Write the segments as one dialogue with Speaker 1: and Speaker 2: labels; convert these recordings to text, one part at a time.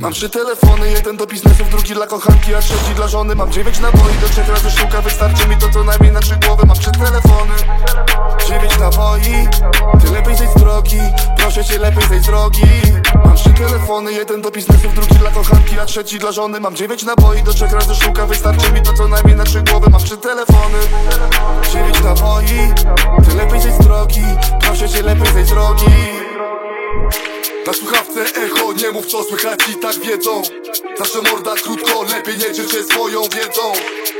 Speaker 1: Mam trzy telefony, jeden do biznesów, drugi dla kochanki, a trzeci dla żony. Mam dziewięć naboi, do trzech razy sztuka, wystarczy mi to co najmniej na trzy głowy. Mam trzy telefony, dziewięć naboi, ty lepiej zejdź z drogi, proszę cię lepiej zejdź z drogi. Mam trzy telefony, jeden do biznesów, drugi dla kochanki, a trzeci dla żony. Mam dziewięć naboi, do trzech razy sztuka, wystarczy mi to co najmniej na trzy głowy. Mam trzy telefony, dziewięć naboi Ty lepiej zejdź z drogi, proszę cię lepiej zejdź z drogi. Na słuchawce echo, nie mów co słychać i tak wiedzą. Zawsze morda krótko, lepiej nie dziel się swoją wiedzą.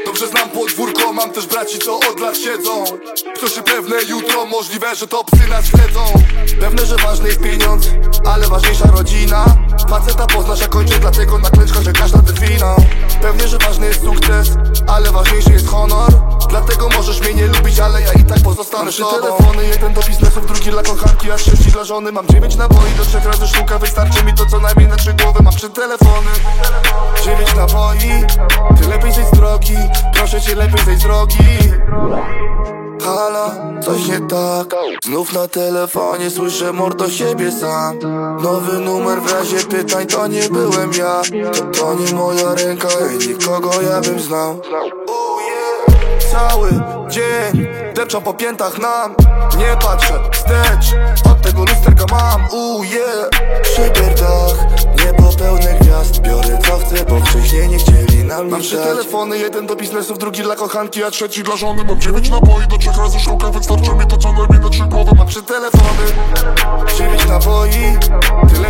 Speaker 1: Dobrze znam podwórko, mam też braci co od lat siedzą. Kto się pewne jutro, możliwe, że to psy nas śledzą. Pewne, że ważny jest pieniądz, ale ważniejsza rodzina. Faceta poznasz, a kończy, dlatego na klęczkach żegnasz nad winą Pewnie, że ważny jest sukces, ale ważniejszy jest honor. Dlatego pozostanę Mam trzy telefony, jeden do biznesów, drugi dla kochanki, a trzeci dla żony. Mam dziewięć naboi, do trzech razy sztuka, wystarczy mi to co najmniej na trzy głowy. Mam trzy telefony, dziewięć naboi. Ty lepiej zejdź z drogi, proszę cię lepiej zejdź z drogi. Halo, coś nie tak. Znów na telefonie słyszę mordo siebie sam. Nowy numer w razie pytań to nie byłem ja. To, to nie moja ręka, ej, nikogo ja bym znał. Cały dzień depczą po piętach nam. Nie patrzę wstecz, od tego lusterka mam. Uuu yeah Szybier dach, niebo pełne gwiazd. Biorę co chcę, bo wcześniej nie chcieli nam Mam trzy telefony, jeden do biznesów, drugi dla kochanki A trzeci dla żony, mam dziewięć naboi Do trzech razy sztuka, wystarczy mi to co najmniej na trzy głowy. Mam trzy telefony, dziewięć naboi Ty